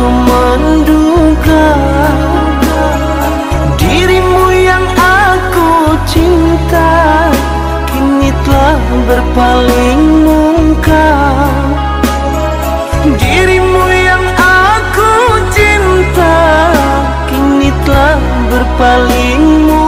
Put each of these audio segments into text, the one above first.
aku menduga Dirimu yang aku cinta Kini telah berpaling muka. Dirimu yang aku cinta Kini telah berpaling muka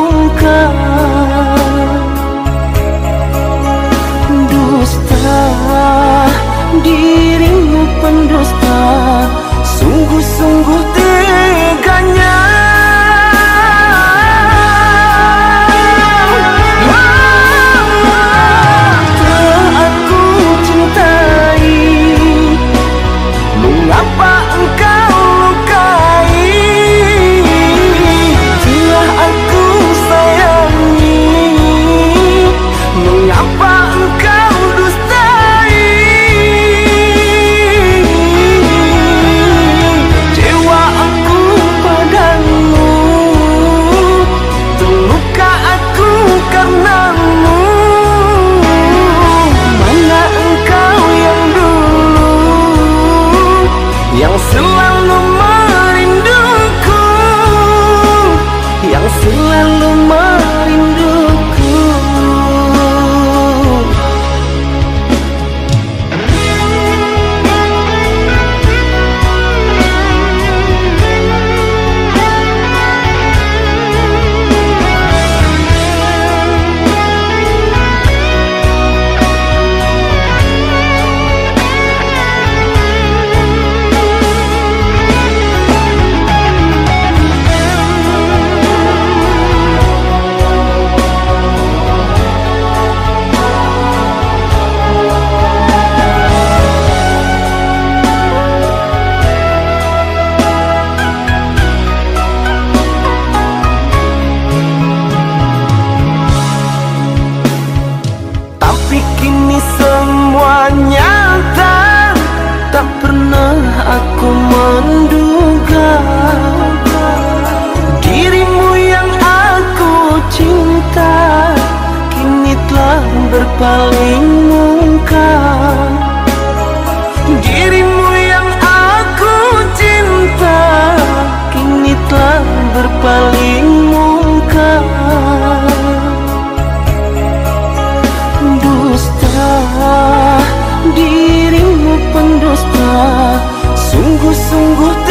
aku menduga Dirimu yang aku cinta Kini telah berpaling muka. Dirimu yang aku cinta Kini telah berpaling 我送过